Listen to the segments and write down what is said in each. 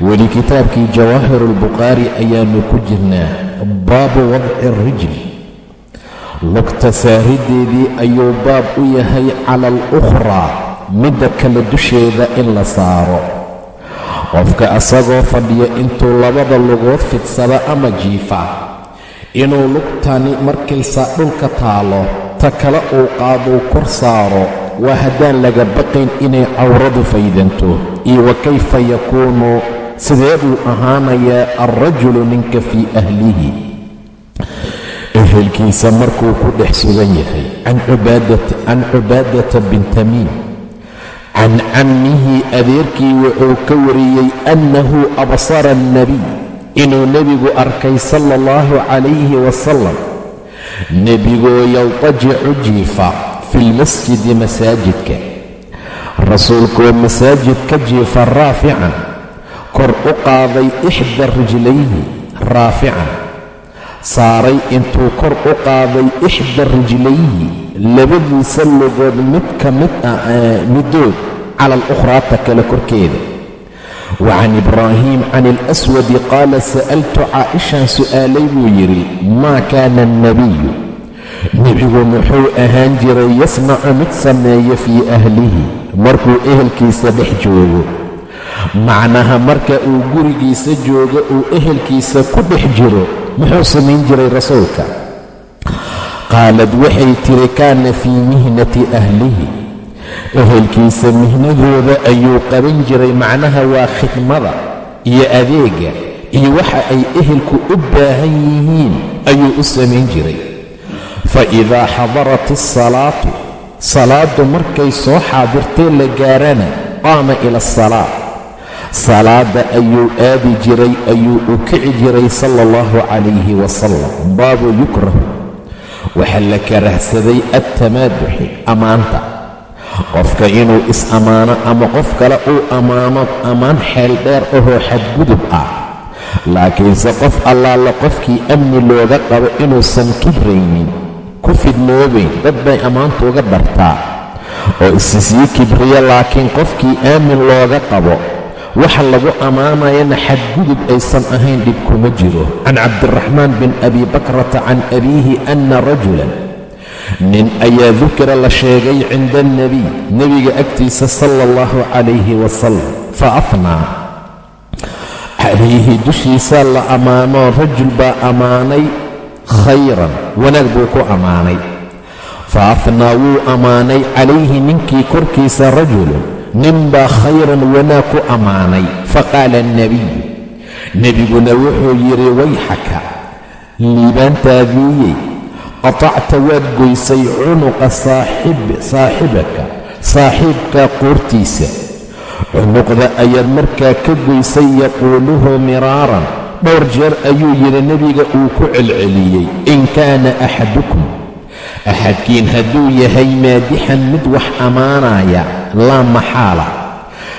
weli kitaabkii jawaahir albukhaari ayaanu ku jirnaa baabu wadci rijli. Lugta saarideedii ayuu baab u yahay cala alukhraa midda kale dusheeda in la saaro. Qofka asagoo fadhiya intuu labada lugood fidsada ama jiifa inuu lugtani markaysaa dhulka taalo ta kale uu qaaduu kor saaro waa haddaan laga baqayn inay cawradu faydanto. Iyo wa kayfa yakuunu sidee buu ahaanayaa alrajulu ninka fii ahlihi? Ehelkiisa markuu ku dhex sugan yahay can cubaadata bin tamiim. Can cammihi adeerkii wuxuu ka wariyey annahu absara alnebiy inuu nebigu arkay sala allahu calayhi wasalam nebigoo yaltajicu jiifa fi lmasjidi masaajidka. Rasuulkuoo masaajid ka jiifa raafican kor u qaaday ixda rijlayhi raafican saaray intuu kor u qaaday ixda rijlayhi labadiisa lugood mid ka mid ah midood cala alukhraata kale korkeeda. Wa can ibraahiim can ilaswadi qaala sa'altu caaishaan su'aalay buu yidhi maa kaana alnebiyu nebigu muxuu ahaan jiray yasnacu mid sameeya fii ahlihi. Markuu ehelkiisa dhex joogo macnaha marka uu gurigiisa joogo uu ehelkiisa ku dhex jiro muxuu samayn jiray rasuulka? Qaalad waxay tiri kaana fii mihnati ahlihi. Ehelkiisa mihnadooda ayuu qaban jiray macnaha waa khidmada iyo adeega iyo waxa ay ehelku u baahan yihiin ayuu u samayn jiray. Fa idaa xadarat asalaatu salaaddu markay soo xaadirtee la gaarana qaama ila asalaa salaada ayuu aadi jiray ayuu u kici jiray sala allahu calayhi wasalam baabu yukrahu waxaa la karahsaday adtamaaduxi ammaanta qofka inuu is-ammaano ama qof kale uu ammaano ammaan xeel dheer ahoo xadgudub ah. Laakiinse qof allaala qofkii amni looga qabo inuusan kibraynin ku fidnoobayn dad bay ammaanta uga dartaa oo issii kibriya laakiin qofkii aamin looga qabo waxa lagu ammaanayana xadgudub aysan ahayn dhib kuma jiro. Can cabdiraxmaan bin abi bakrata can abiihi anna rajulan nin ayaa dukira la sheegay cinda alnebiy nebiga agtiisa sala allahu calayhi wasalam fa afnaa calayhi dushiisaa la ammaanoo rajul baa ammaanay khayran wanaag buu ku ammaanay fa afnaa wuu ammaanay calayhi ninkii korkiisa rajulun ninbaa khayran wanaag ku ammaanay. Faqaala alnebiyu nebiguna wuxuu yidhi wayxaka liibaantaadiiyey qatacta waad goysay cunuqa saaxibaka saaxiibkaa qoortiisa cunuqda ayaad markaa ka goysay yaquuluhu miraaran. Dhowr jeer ayuu yidhi nebiga uu ku celceliyey in kaana axadukum. Axadkiin hadduu yahay maadixan mid wax ammaanaya laa maxaala.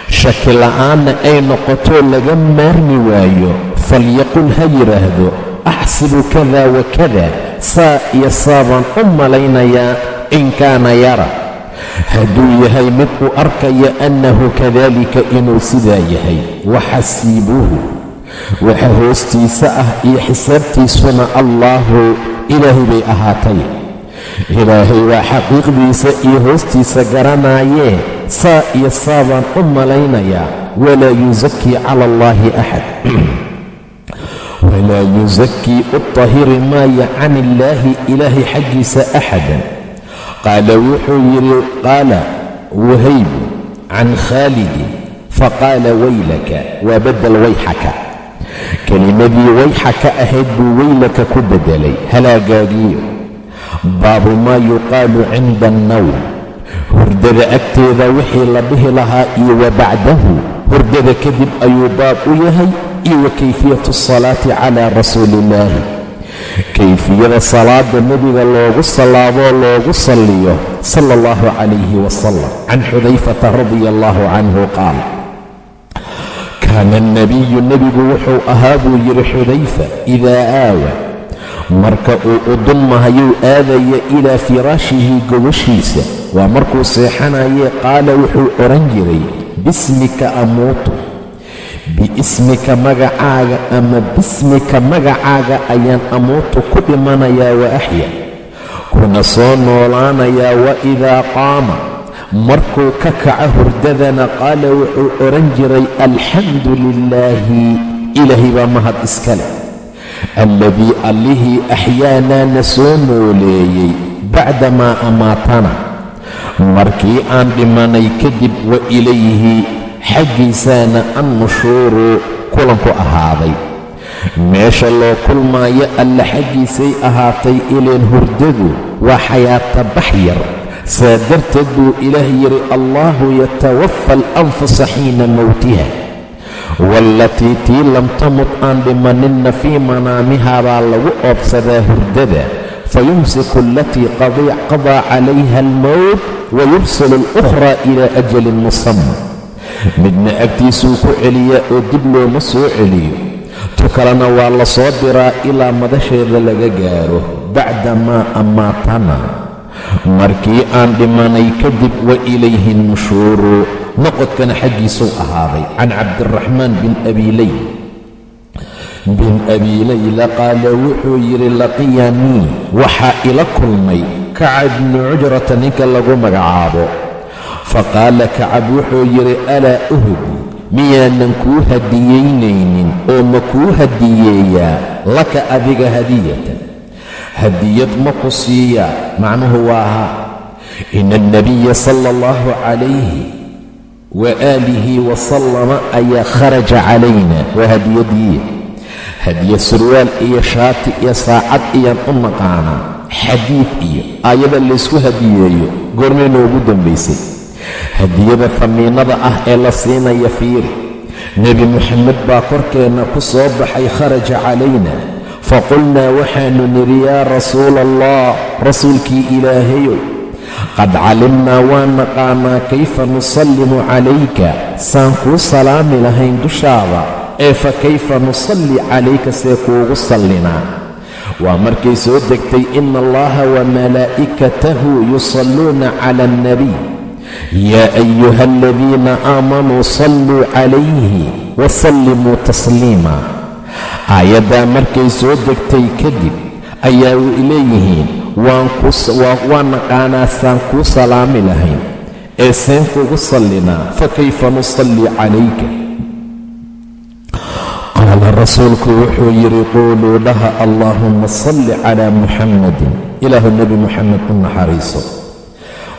Shaki la'aanna ay noqotoo laga maarmi waayo falyaqul ha yidhaahdo axsibu kada wa kada saa iyo saabaan u malaynayaa in kaana yara. Hadduu yahay mid uu arkaya annahu kadalika inuu sidaa yahay waxasiibuhu waxa hoostiisa ah iyo xisaabtiisuna allaahu ilaahay bay ahaatay ilaahay waa xaqiiqdiisa iyo hoostiisa garanaayee saa iyo saabaan u malaynayaa walaa yusakii cala allaahi axad. Walaa yusakii u tahiri maaya can illaahi ilaahay xaggiisa axadan. Qaala wuxuu yidhi qaala wahaybu can khaalidin faqaala waylaka waa badel wayxaka. Kelimadii wayxaka ahayd buu weylaka ku beddelay halaagaagiyo baabu maa yuqaalu cinda annawm. Hurdada agteeda wixii la dhihi lahaa iyo wa bacdahu. Hurdada kadib ayuu baab u yahay iyo wa kayfiyatu asalaati calaa rasuuli illaahi kayfiyada salaada nebiga loogu sallaadoo loogu salliyo sala allahu calayhi wasalam can xudayfata radia allahu canhu qaal kaana alnabiyu nebigu wuxuu ahaa buu yidhi xudayfa idaa aawa marka uu u dunmahayuu aadaya ilaa firaashihi gogoshiisa. Waa markuu seexanayee qaala wuxuu odhan jiray bismika amuutu. Biismika magacaaga ama bismika magacaaga ayaan amuutu ku dhimanayaa wa axya kuna soo noolaanayaa wa idaa qaama. Markuu ka kaco hurdadana qaala wuxuu odhan jiray alxamdu lilaahi ilaahay baa mahad iska leh alladii allihii axyaanaa na soo nooleeyey bacdamaa amaatana markii aan dhimanay kadib wa ilayhi xaggiisaana annushuuru kulanku ahaaday meesha loo kulmaayo alla xaggiisay ahaatay ileen hurdadu waa xayaata bax yar saa darteed buu ilaah yidhi allaahu yatawafa alanfusa xiina mowtiha waalatii tii lam tamut aan dhimaninna fii manaamihaa baa lagu oobsadaa hurdada fayumsiku alatii qadaa calayha almowt wayursilu alukhraa ilaa ajalin musamma midna agtiisuu ku celiyaa oo dib looma soo celiyo tu kalena waa la soo diraa ilaa madasheeda laga gaaro bacda maa amaatana markii aan dhimanay kadib wa ilayhi nushuuru noqodkana xaggiisuu ahaaday. Can cabdiraxmaan bin abiley bin abi layla qaala wuxuu yidhi laqiyanii waxaa ila kulmay. Kacab bnu cujrata ninka lagu magacaabo. Faqaala kacab wuxuu yidhi alaa uhdi miyaanan kuu hadiyeynaynin oo ma kuu hadiyeeyaa? Laka adiga hadiyatan hadiyad ma ku siiyaa macnuhu waa haa ina alnabiya sala allahu calayhi wa aalihi wasalama ayaa kharaja calayna waa hadiyadiiya hadiya surwaal iyo shaati iyo saacad iyaan u naqaanaa xadiid iyo aayada laysku hadiyeeyo goormay noogu dambaysay. Hadiyada famiinada ah ee la siinaya fiiri nebi moxamed baa korkeenna ku soo baxay kharaja calayna faqulnaa waxaannu nidhi yaa rasuula allah rasuulkii ilaahayow qad calimnaa waan naqaanaa kayfa nusallimu calayka saan kuu salaami lahayn dushaada ee fa kayfa nusalli calayka see kuugu sallinaa waa markay soo degtay ina allaha wa malaa'ikatahu yusalluuna cala alnabiy yaa ayuha aladiina aamanuu salluu calayhi wasallimuu tasliima aayaddaa markay soo degtay kadib ayaa leeyihiin waan naqaanaa saan kuu salaami lahayn ee seen kugu sallinaa fa kayfa nusalli calayka? Qaala rasuulku wuxuu yidhi quuluu dhaha allaahumma salli calaa muxammadin ilaahu nebi muxamed u naxariiso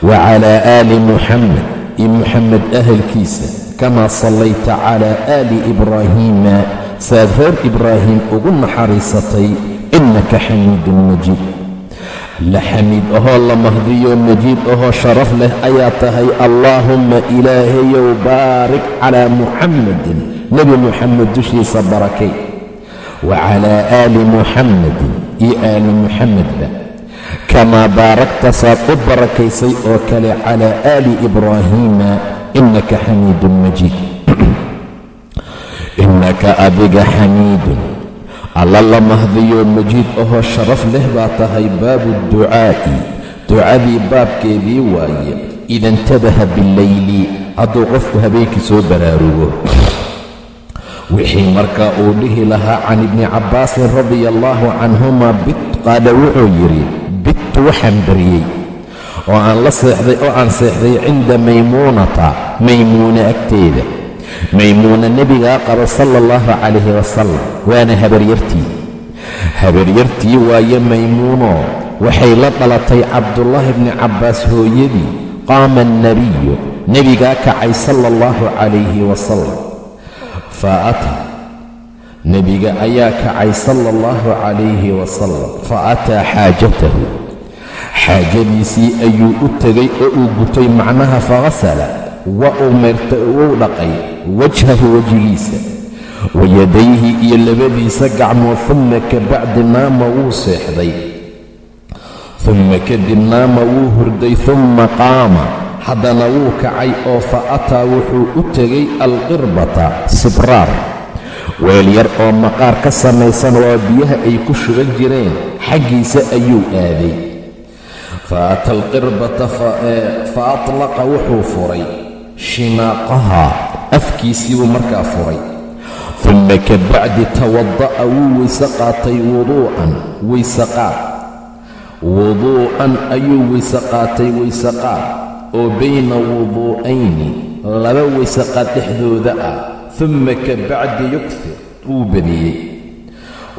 wa calaa aali muxamed iyo muxamed ahalkiisa kamaa sallayta calaa aali ibraahiima saad reer ibraahim ugu naxariisatay innaka xamiidun majiid. La xamiid ahoo la mahdiyo majiid ahoo sharaf leh ayaa tahay allaahumma ilaahayow baarik calaa muxammadin nebi muxamed dushiisa barakay. Wa calaa aali muxammadin iyo aali muxamedba kamaa baarakta saad u barakaysay oo kale calaa aali ibraahiima innaka xamiidun majiid innaka adiga xamiidun alla la mahdiyo majiid ahoo sharaf leh baa tahay baabu ducaa'i ducadii baabkeedii waaye ida intabaha billayli hadduu qofku habeenkii soo baraarugo wixii markaa uu dhihi lahaa can ibni cabbaasin radia allaahu canhuma qaala wuxuu yidhi bittu waxaan baryey oo aan la seexday oo aan seexday cinda maymuunata maymuuna agteeda maymuuna nebigaa qaba sala allahu calayhi wasalam waana habaryartii. Habaryartii waaye maymuuno waxay la dhalatay cabdullaahi bni cabbaas hooyadii qaama alnebiyu nebigaa kacay sala allahu calayhi wasalam fa ataa nebiga ayaa kacay sala allahu calayhi wasalam fa ataa xaajatahu. Xaajadiisii ayuu u tegay oo uu gutay macnaha mayrta wuu dhaqay wajhahu wejigiisa wayadayhi iyo labadiisa gacmood humma ka bacdi naama wuu seexday humma kadib naama wuu hurday humma qaama. Haddana wuu kacay oo fa ataa wuxuu u tegay alqirbata sibraar. Weel yar oo maqaar ka samaysan waa biyaha ay ku shugan jireen xaggiisa ayuu aaday. Fa ata alqirbata fa atlaqa wuxuu furay shimaaqaha afkiisii buu markaa furay. Humma ka bacdi tawada'a wuu weyse qaatay wuduu'an weyseqaad wuduu'an ayuu weyse qaatay oo bayna wuduu'ayni laba weyseqaad dhexdooda ah. Humma ka bacdi yugfir wuu badiyey.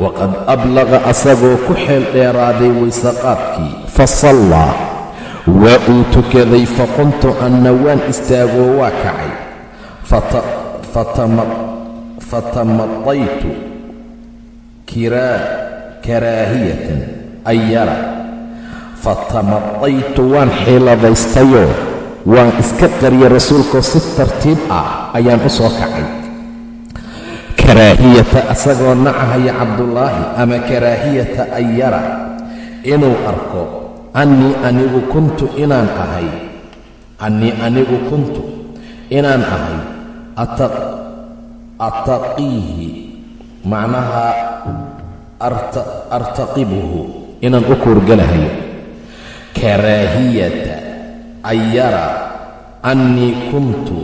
Waqad ablaqa asagoo ku xeel dheeraaday weyseqaadkii fa sallaa waa uu tukaday faqumtu anna waan istaagoo waa kacay. Fatamadaytu karaahiyatan ayara fatamadaytu waan xiiladaystayoo waan iska qariyay rasuulkoo si tartiib ah ayaan u soo kacay. Karaahiyata asagoo nacahaya cabdullaahi ama karaahiyata ayara inuu arko annii anigu kuntu inaan ahay. Annii anigu kuntu inaan ahay. Attaqiihi macnaha artaqibuhu. Inaan u kuurgalahayo karaahiyata ayara. Annii kuntu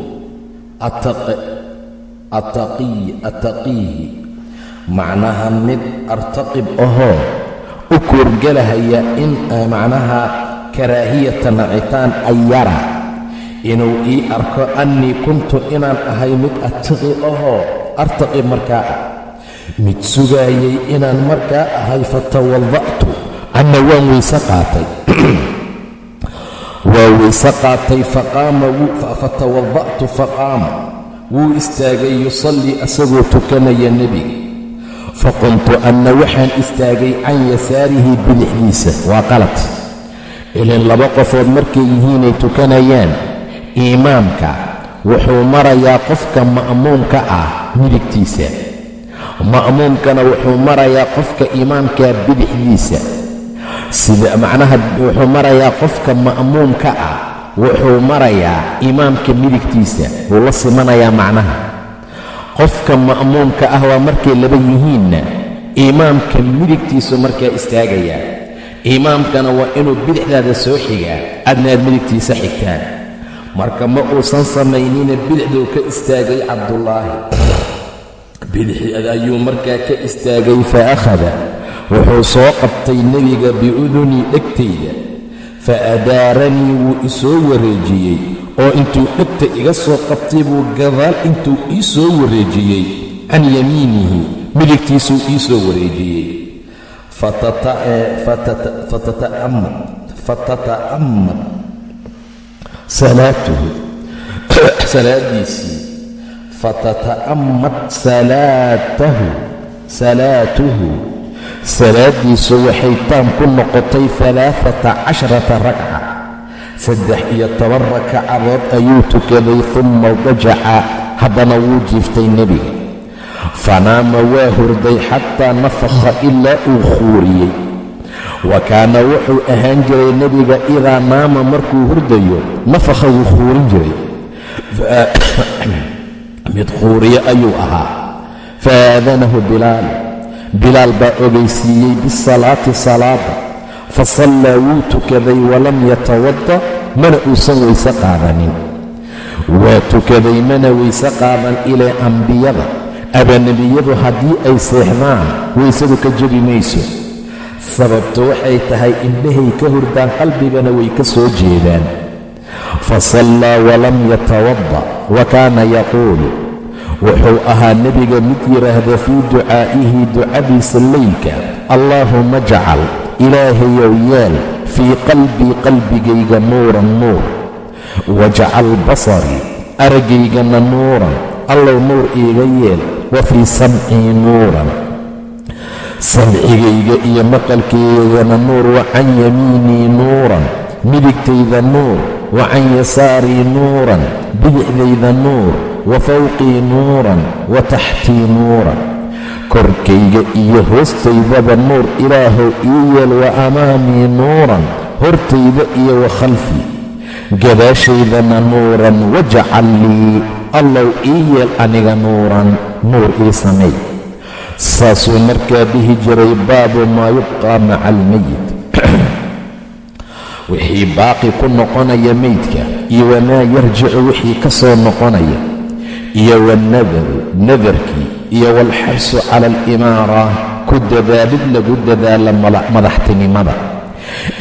attaqiihi macnaha mid artaqib ahoo u kuurgalahaya in macnaha karaahiyata nacitaan ayara inuu ii arko annii kuntu inaan ahay mid attaqi ahoo artaqib markaa. Ah mid sugaayay inaan markaa ahay fatawada'tu anna waan weyse qaatay. Waa weyse qaatay fatawada'tu faqaama wuu istaagay yusallii asagoo tukanaya nebiga faqumtu anna waxaan istaagay can yasaarihi bidixdiisa waa qalad. ilan laba qofood markay yihiinay tukanayaan imaamka wuxuu marayaa qofka ma'muumka ah midigtiisa ma'muumkana wuxuu marayaa qofka imaamka bidixdiisa sida macnaha wuxuu marayaa qofka ma'muumka ah wuxuu marayaa imaamka midigtiisa wuu la simanayaa macnaha qofka ma'muumka ah waa markay laba yihiinna imaamka midigtiisu markaa istaagayaa imaamkana waa inuu bidixdaada soo xigaa adna aad midigtiisa xigtaan. Marka ma uusan samaynina bidixduu ka istaagay cabdullaahi. Bidixda ayuu markaa ka istaagay fa akhada wuxuu soo qabtay nebiga biudunii dhegtayda fa adaaranii wuu isoo wareejiyey oo intuu dhegta iga soo qabtay buu gadaal intuu ii soo wareejiyey can yamiinihi midigtiisuu ii soo wareejiyey fatata'ammad salaatuhu salaadiisii fatata'ammad salaatahu salaatuhu salaaddiisu waxay taam ku noqotay alaaata casharata ragca. Saddex iyo toban rakacadood ayuu tukaday humma dajaca haddana wuu jiiftay nebiga. Fanaama waa hurday xataa nafakha ilaa uu khuuriyey. Wa kaana wuxuu ahaan jiray nebiga idaa naama markuu hurdayo nafakha wuu khuurin jiray. Mid khuuriye ayuu ahaa. Faadanahu bilaal bilaal baa ogaysiiyey bisalaati salaada fa sallaa wuu tukaday walam yatawadda mana uusan weyse qaadanin. Waa tukaday mana weyse qaadan ilaa ambiyada. Abanebiyadu haddii ay seexdaan weysadu ka jebi mayso. Sababtu waxay tahay indhahay ka hurdaan qalbigana way ka soo jeedaan. Fa sallaa walam yatawadda wa kaana yaquulu wuxuu ahaa nebiga mid yidhaahda fii ducaa'ihi ducadiisa leylka allaahuma jcal ilaahayow yeel fii qalbii qalbigayga nuuran nuur. Wajcal basarii aragaygana nuuran allow nuur iiga yeel wa fii samcii nuuran. Samcigayga iyo maqalkaygana nuur wa can yamiinii nuuran midigtayda nuur wa can yasaarii nuuran bidixdayda nuur wa fawqii nuuran wa taxtii nuuran korkayga iyo hoostaydaba nuur ilaahow ii yeel wa amaamii nuuran hortayda iyo wa khalfii gadaashaydana nuuran wajcal lii allow ii yeel aniga nuuran nuur ii samay saasuu markaa dhihi jiray baabu maa yubqaa maca almeyit wixii baaqi ku noqonaya meydka iyo wamaa yarjicu wixii ka soo noqonaya iyo wannadaru nadarkii iyo waalxarsu cala alimaara ku dadaalid lagu dadaala madaxtinimada.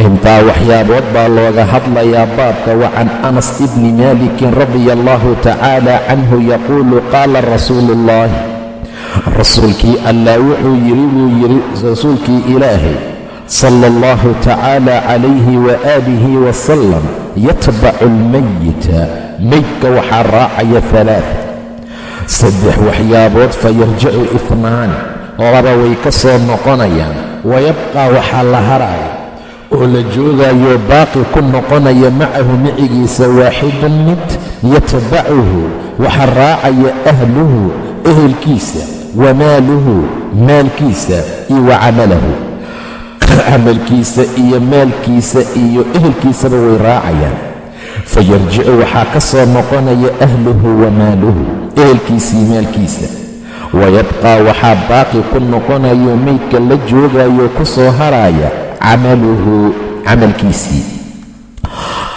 Intaa waxyaabood baa looga hadlayaa baabka wa can anas ibni maalikin radia allahu tacaala canhu yaquulu qaala rasuulu ullaahi rasuulkii allah wuxuu yidhi buu yidhi rasuulkii ilaahay sala allahu tacaala calayhi waaalihi wasalam yatbacu almayita meydka waxaa raacaya alaaa saddex waxyaabood fayarjicu ifnaani laba way ka soo noqonayaan wayabqaa waxaa la haraaya oo la joogayo baaqi ku noqonaya macahu micigiisa waaxidun mid yatbacuhu waxaa raacaya ahluhu ehelkiisa wa maaluhu maalkiisa iyo wa camalahu. Camalkiisa iyo maalkiisa iyo ehelkiisaba way raacayaan. Fayarjicu waxaa ka soo noqonaya ahluhu wa maaluhu ehelkiisii maalkiisa wayabqaa waxaa baaqi ku noqonayo meydka la joogayo ku soo haraaya camaluhu camalkiisii.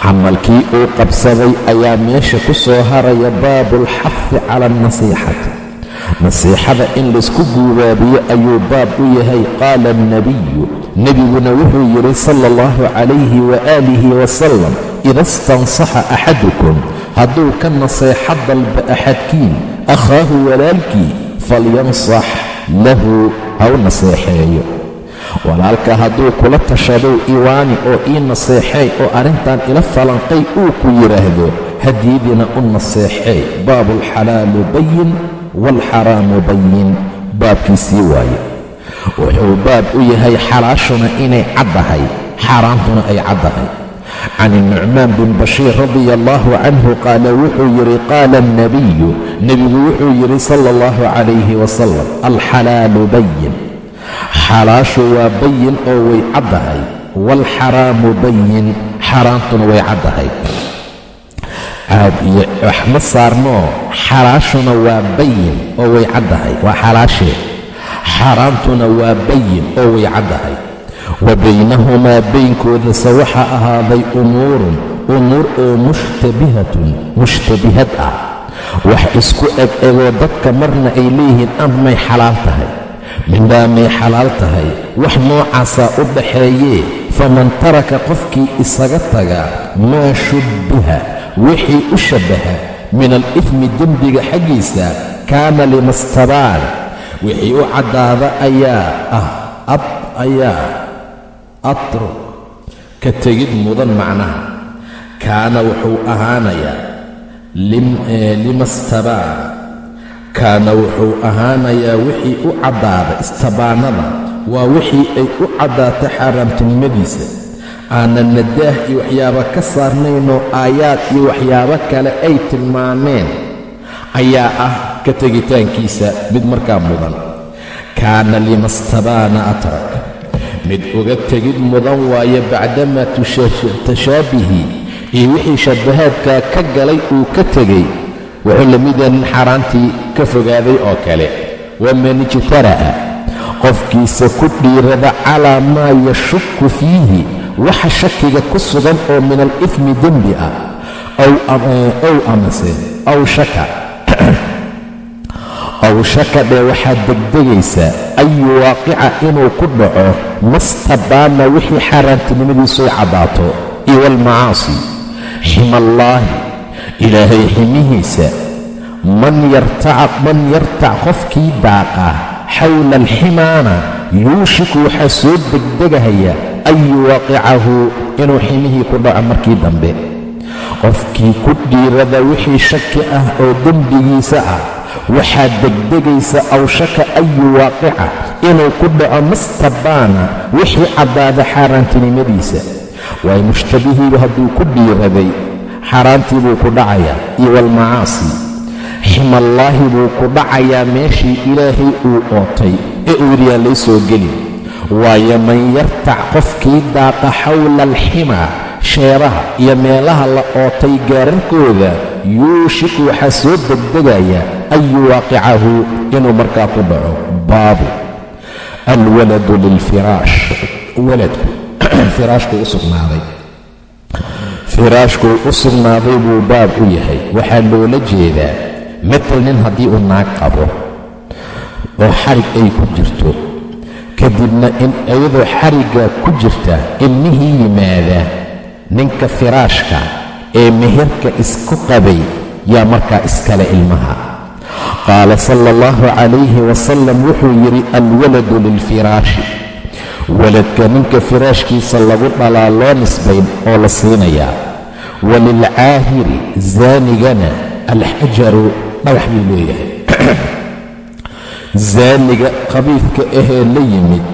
Camalkii uu qabsaday ayaa meesha ku soo haraya baabu alxafi cala alnasiixati nasiixada in laysku guubaabiyo ayuu baab u yahay qaala alnabiyu nebiguna wuxuu yidhi sala allahu calayhi waaalihi wasalam ida istansaxa axadukum hadduu ka naseexo dalba axadkiin akhaahu walaalkii falyansax lahu ha u naseexeeyo. Walaalka hadduu kula tashadow iwaani oo ii naseexeey oo arrintan ila falanqay uu ku yidhaahdo hadiyadina u naseexeey baabu alxalaalu bayin waalxaraamu bayin baabkiisii waaye. Wuxuu baab u yahay xalaashuna inay caddahay xaaraantuna ay caddahay can nucmaan bin bashiir radia allahu canhu qaala wuxuu yidhi qaala alnabiyu nebigu wuxuu yidhi sala allahu calayhi wasalam alxalaalu bayin xalaashu waa bayin oo way caddahay waalxaraamu bayin xaaraantuna way caddahay caad iyo wax ma saarnoo xalaashuna waa bayin oo way caddahay waa xalaashee xaaraantuna waa bayin oo way caddahay wa baynahumaa baynkoodase waxaa ahaaday umuurun umuur oo mushtabihatun mushtabihad ah. Wax isku eg egoo dadka marna ay leeyihiin amay xalaal tahay. Midhaa may xalaal tahay. Wax noocaasaa u dhaxeeyee. Faman taraka qofkii isaga taga maa shubbiha wixii u shabbaha min alifmi dembiga xaggiisa kaana limastabaan wixii u caddaada ayaa ah ab ayaa atruk ka tegid mudan macnaha. Kaana wuxuu ahaanayaa limastabaan kaana wuxuu ahaanayaa wixii u caddaada istabaanada. Waa wixii ay u caddaata xaaraamtinimadiisa. Aanan nadaah iyo waxyaaba ka saarnaynoo aayaad iyo waxyaabo kale ay tilmaameen. Ayaa ah ka tegitaankiisa mid markaa mudan. Kaana limastabaana atrak mid uga tegid mudan waaye bacdamaa tashaabihi iyo wixii shabbahaadkaa ka galay uu ka tegey wuxuu la mid yaha nin xaaraantii ka fogaaday oo kale. Waman ijtara'a qofkiisa ku dhiirada calaa maa yashukku fiihi waxa shakiga ku sugan oo min alifmi dembi ah ow amase aw shaka aw shaka dhee waxaad degdegaysaa an yuwaaqica inuu ku dhaco mastabaana wixii xaaraantinimadiisu caddaato iyo almacaasi ximallaahi ilaahay ximihiisa man yartac qofkii daaqa xawla alximaana yuushiku waxaa soo degdegahaya. An yuwaaqicahu inuu ximihii ku dhaco markii dambe. Qofkii ku dhiirada wixii shaki ah oo dembigiisa ah waxaa degdegaysa aw shaka an yuwaaqica inuu ku dhaco mastabaana wixii caddaada xaaraantinimadiisa waayo mushtabihiiba hadduu ku dhiiraday xaaraantii buu ku dhacayaa iyo walmacaasi ximallaahi buu ku dhacayaa meeshii ilaahay uu ootay ee uu yidhi yaan lay soo gelin. Waayo man yartac qofkii daaqa xawla alximaa sheeraha iyo meelaha la ootay gaararkooda yuushiku waxaa soo degdegaya an yuwaaqicahu inuu markaa ku dhaco? Baabu. Alwaladu lilfiraash. Waladku. Firaashkuu u sugnaaday. Firaashkuu u sugnaaday buu baab u yahay. Waxaa loola jeedaa matal nin haddii uu naag qabo oo xarig ay ku jirto kadibna in iyadoo xarigga ku jirta ilmihii yimaada ninka firaashka ee meherka isku qabay yaa markaa iskale ilmaha. Qaala sala allahu calayhi wasalam wuxuu yidhi alwaladu lilfiraashi. Waladka ninka firaashkiisa lagu dhalaa loo nisbayn oo la siinayaa. Walilcaahiri zaanigana alxajaru dhagax buu leeyahay. Zaaniga qabiifka ahee la yimid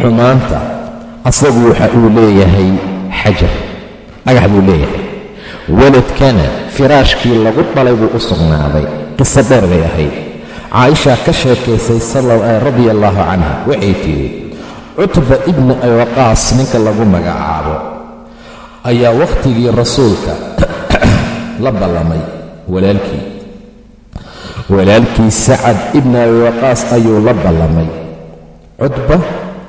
xumaanta asagu waxa uu leeyahay xajar dhagax buu leeyahay. Waladkana firaashkii lagu dhalay buu u sugnaaday. Qiso dheer bay ahayd. Caaisha ka sheekaysay radia allaahu canha waxay tidhi cutba ibni aywaqaas ninka lagu magacaabo ayaa wakhtigii rasuulka la ballamay walaalkii. Walaalkii sacad ibni abiwaqaas ayuu la ballamay. Cutba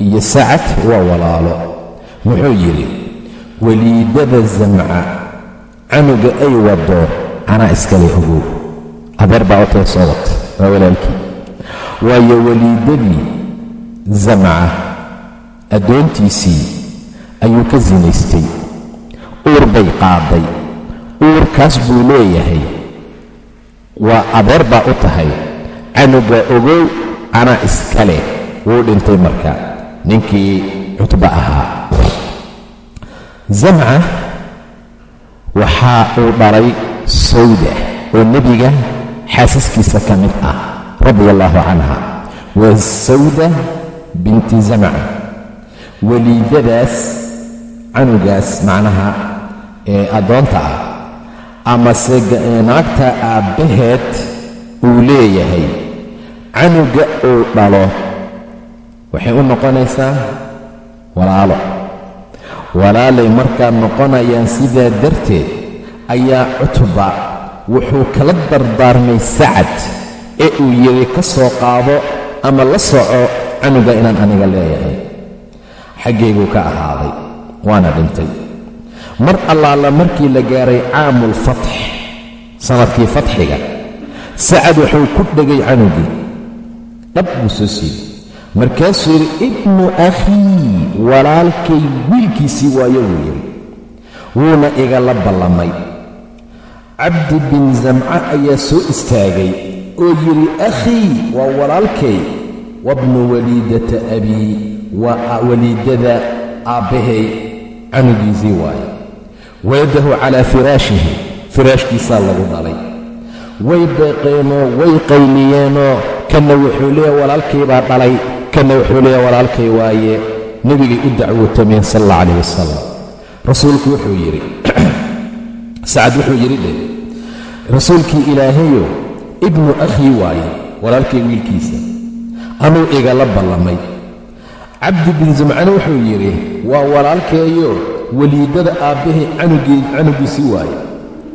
iyo sacad waa walaalo. Wuxuu yidhi weliidada zamca canuga ay wado anaa iskale ogow adeer baa otee soo wata waa walaalkii. Waayo weliidadii zamca addoontiisii ayuu ka sinaystay uur bay qaaday. Uurkaas buu leeyahay. Waa adeer baa u tahay. Canuga ogow anaa iska leh wuu dhintay marka. Ninkii cutba ahaa zamca waxaa uu dhalay sawda oo nebiga xaasaskiisa ka mid ah radia allaahu canha waa sawda binti zamca weliidadaas canugaas macnaha ee addoonta ah amase naagta aabbaheed uu leeyahay. Canuga uu dhalo waxay u noqonaysaa walaalo walaalay markaa noqonayaan sidaa darteed ayaa cutba wuxuu kala dardaarmay sacad ee uu yidhi ka soo qaado ama la soco canuga inaan aniga leeyahay. Xaggayguu ka ahaaday waana dhintay. Mar allaala markii la gaaray caamulfatx sannadkii fatxiga sacad wuxuu ku dhegay canugii dhab buu soo siiyey markaasuu yidhi ibnu akhii walaalkay wiilkiisii waayo wuu yidhi wuuna igala ballamay. Cabdi bin zamca ayaa soo istaagay oo yidhi akhii waa walaalkay. Wabnu waliidata abii waa waliidada aabbahay canugiisii waaye wayadahu calaa firaashihi. Firaashkiisaa lagu dhalay. Way beeqeenoo way qayliyeenoo kanna wuxuu leeyahay walaalkay baa dhalay kanna wuxuu leeyahay walaalkay waaye nebigay u dacwootameen sal alla calayh wasalam rasuulku wuxuu yidhi sacad wuxuu yidhi dhe rasuulkii ilaahayo ibnu akhii waaye walaalkay wiilkiisa anuu igala ballamay. Cabdi bin zamcane wuxuu yidhi waa walaalkeeyo weliidada aabbahay canugiisi waaye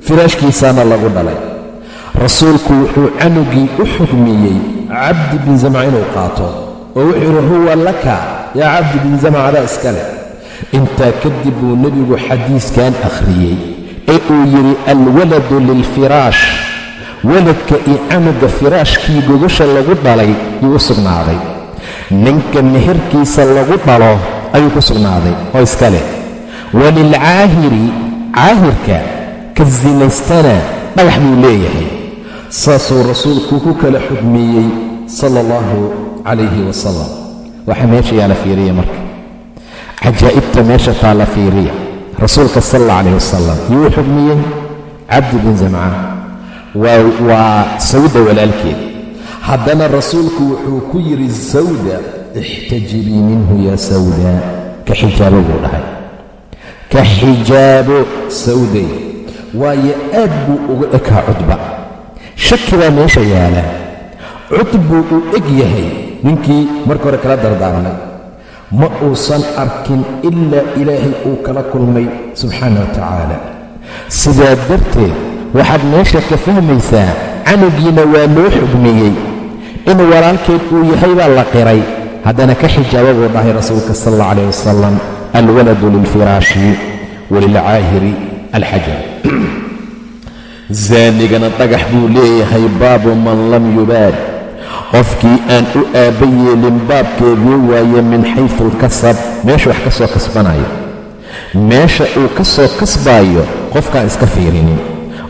firaashkiisaana lagu dhalay. Rasuulku wuxuu canugii u xukmiyey cabdi bin zamca inuu qaato oo wuxuu yidhi huwa laka yaa cabdi bin adaa iska leh intaa kadib buu nebigu xadiiskan akhriyey ee uu yidhi alwaladu lilfiraash waladka iyo canuga firaashkii gogosha lagu dhalay yuu u sugnaaday ninka meherkiisa lagu dhalo ayuu ku sugnaaday oo iska leh walilcaahiri caahirka ka sinaystana dhagax buu leeyahay saasuu rasuulku ku kala xukmiyey sala allahu calayhi wasalam waxa meesha yaa la fiiriya marka. Cajaa'ibta meesha taa la fiiriya. Rasuulka sal alla calayh wasalam yuu xukmiyey cabdi bin zamca waa sawda walaalkeed. Haddana rasuulku wuxuu ku yidhi sawda ixtajibii minhu yaa sawda. Ka xijaabo buu dhahay. Ka xijaabo sawday. Waayo aad buu uga ekaa cudba. Shaki baa meesha yaalla cutbuu uu eg yahay ninkii marka hore kala dardaarmay. Ma uusan arkin ilaa ilaahay uu kala kulmay subxaana wa tacaala sidaa darteed waxaad meesha ka fahmaysaa canugiina waa loo xugmiyey. In walaalkeed uu yahay baa la qiray. Haddana ka xijaaba buu dhahay rasuulka sal alla calayh wasalam alwaladu lilfiraashi walilcaahiri alxajar zaanigana dhagax buu leeyahay baabu man lam yubaad qofkii aan u aabba yeelin baabkeedii waaye min xaysu alkasab meesha wax ka soo kasbanayo meesha uu ka soo kasbaayo qofkaan iska fiirinin.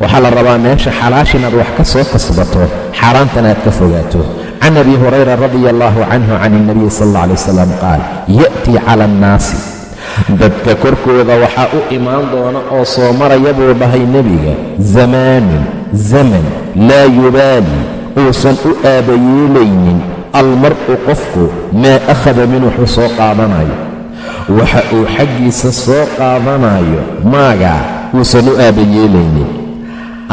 Waxaa la rabaa meesha xalaasha inaad wax ka soo kasbato xaaraantana aad ka fogaato. Can abi hurayra radia allahu canhu can ilnabiyi sal alla alay wasalam qaal ya'tii cala annaasi dadka korkooda waxaa u imaan doona oo soo maraya buu dhahay nebiga zamaanun zaman laa yubaali uusan u aabayeelaynin almar'u qofku maa akhada min wuxuu soo qaadanayo. Waxa uu xaggiisa soo qaadanayo maagaa uusan u aabayeelaynin.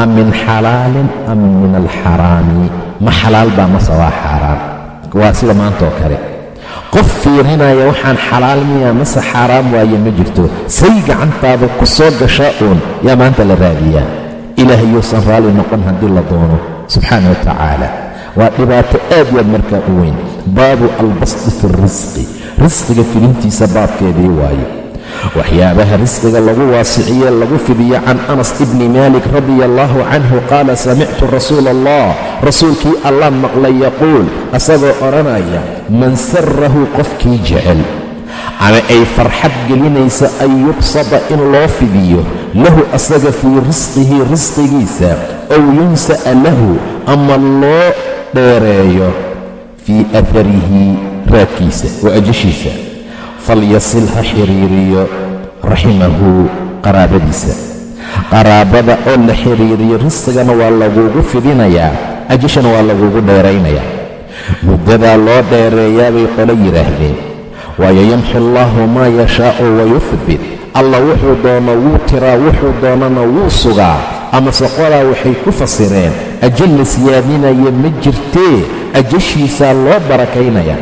Am min xalaalin am min alxaraami. Ma xalaal baa mase waa xaaraan waa sida maanta oo kale. Qof fiirinaya waxaan xalaal miyaa mase xaaraam waaye ma jirto. Say gacantaada ku soo gashaa uun yaa maanta la raadiyaa. Ilaahay yuusan raalli noqon haddii la doono subxaana wa tacaala waa dhibaato aad yaad markaa u weyn. Baabu albasdi fi risqi risqiga filintiisa baabkeedii waaye. Waxyaabaha risqiga lagu waasiciye lagu fidiyo can anas ibni maalik radia allahu canhu qaala samictu rasuula allah rasuulkii allaan maqlay yaquul asagoo odhanaya man sarahu qofkii jecel ama ay farxad gelinaysa an yubsada in loo fidiyo lahu asaga fii risqihi risqigiisa ow yunsa'a lahu ama loo dheereeyo fii aarihi raadkiisa waa ajashiisa falyasil ha xiriiriyo raximahu qaraabadiisa. Qaraabada oo la xiriiriyo risqigana waa lagugu fidinayaa ajashana waa lagugu dheeraynayaa muddadaa loo dheereeyaa bay qolo yidhaahdeen waayo yamxu allaahu maa yashaa'u wayuhbit alla wuxuu doono wuu tiraa wuxuu doonana wuu sugaa amase qolaa waxay ku fasireen ajal la siyaadinaya ma jirtee ajashiisaa loo barakaynaya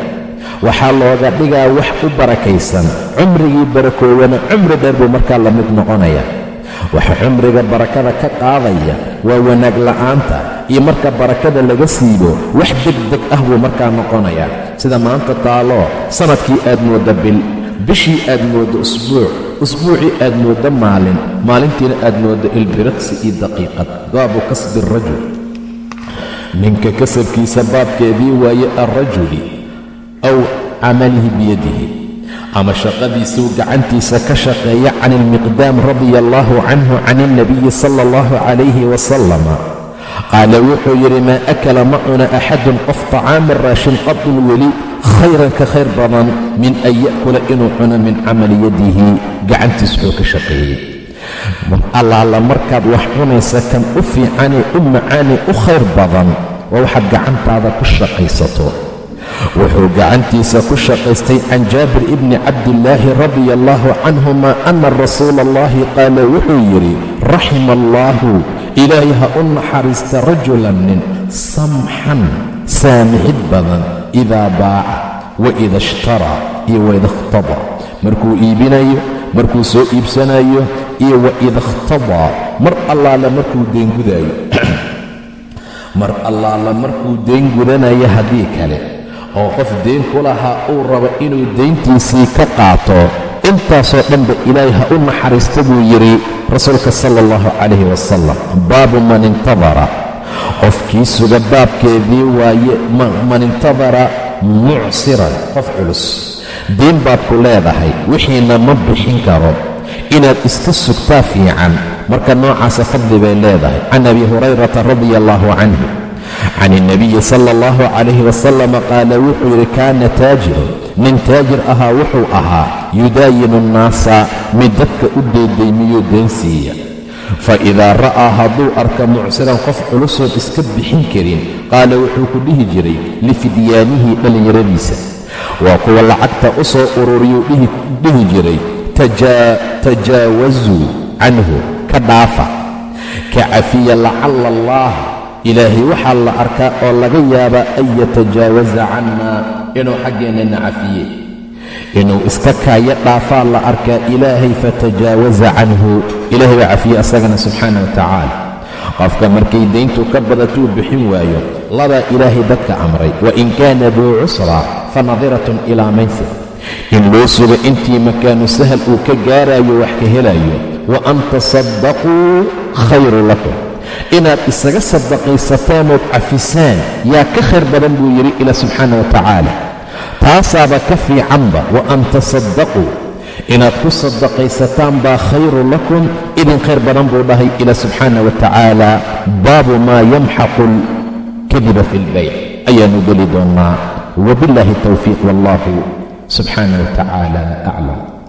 waxaa looga dhigaa wax u barakaysan cumrigii barakoowana cumri dheer buu markaa la mid noqonaya waxa cumriga barakada ka qaadaya waa wanaag la'aanta iyo marka barakada laga siibo wax degdeg ah buu markaa noqonaya sida maanta taaloo sannadkii aad mooddo bil bishii aad mooddo usbuuc usbuucii aad mooddo maalin maalintiina aad mooddo ilbiriqsi iyo daqiiqad. Baabu kasbi arajul ninka kasabkiisa baabkeedii waaye alrajuli aw camalihi biyadihi ama shaqadiisuu gacantiisa ka shaqeeya can ilmiqdaam radia allaahu canhu can ilnabiyi sala allahu calayhi wasalama qaala wuxuu yidhi maa akala ma cuna axadun qof طacaamin raashin qadun weli khayran ka khayr badan min an ya'kula inuu cuno min camali yadihi gacantiis wuxuu ka shaqeeyey. Allaala markaad wax cunaysa kan u fiicanee u macaanee u khayr badan waa waxaad gacantaada ku shaqaysato wuxuu gacantiisa ku shaqaystay can jaabir ibni cabdillaahi radia allaahu canhuma ana rasuula allahi qaala wuxuu yidhi raxima allaahu ilaahay ha u naxariista rajulan nin samxan saamixid badan idaa baaca wa ida ishtaraa iyo waida ikhtada markuu iibinayo markuu soo iibsanayo iyo wa ida ikhtadaa mar allaala markuu deengudaayo. Mar allaala markuu deen gudanayo haddii kale oo qof deen ku lahaa uu rabo inuu deyntiisii ka qaato. Intaasoo dhanba ilaahay ha u naxariista buu yidhi rasuulka sala allahu calayhi wasalam baabu man intadara. Qofkii suga baabkeedii waaye man intadara mucsiran qof culus. Deen baad ku leedahay wixiina ma bixin karo. Inaad iska sugtaa fiican. Marka noocaasa fadli bay leedahay. Can abi hurayrata radia allaahu canhu can ilnabiyi sala allahu calayhi wasalama qaala wuxuu yidhi kaana taajirun nin taajir ahaa wuxuu ahaa yudaayinu annaasa mid dadka u deedaymiyuu deensiiya fa idaa ra'aa hadduu arka mucsiran qof culusoon iska bixin karin qaala wuxuu ku dhihi jiray lifidyaanihi dhallinyaradiisa waa kuwa lacagta u soo ururiyuu dhihi jiray tajaawasuu canhu ka dhaafa ka cafiya lacalla allaah ilaahay waxaa la arkaa oo laga yaabaa an yatajaawaza cannaa inuu xaggeennana cafiye inuu iska kaayo dhaafaa la arkaa ilaahay fatajaawaza canhu ilaahay baa cafiye asagana subxaana wa tacaala. Qofka markay dayntu ka badatuu bixin waayo labaa ilaahay dadka amray. Wain kaana duu cusra fa nadiratun ilaa maysir in loo sugo intii makaanu sahal uu ka gaaraayo wax ka helayo wa an tasaddaquu khayru lakum inaad isaga sadaqaysataanood cafisaan yaa ka khayr badan buu yidhi ila subxaana wa tacaala. Taasaaba ka fiicanba wa an tasaddaquu. Inaad ku sadaqaysataan baa khayru lakum idin khayr badan buu dhahay ila subxaana wa tacaala. Baabu maa yamxaqu alkadiba fi lbayc ayaanu geli doonnaa. Wabillaahi towfiiq wallahu subxaana wa tacaala aclam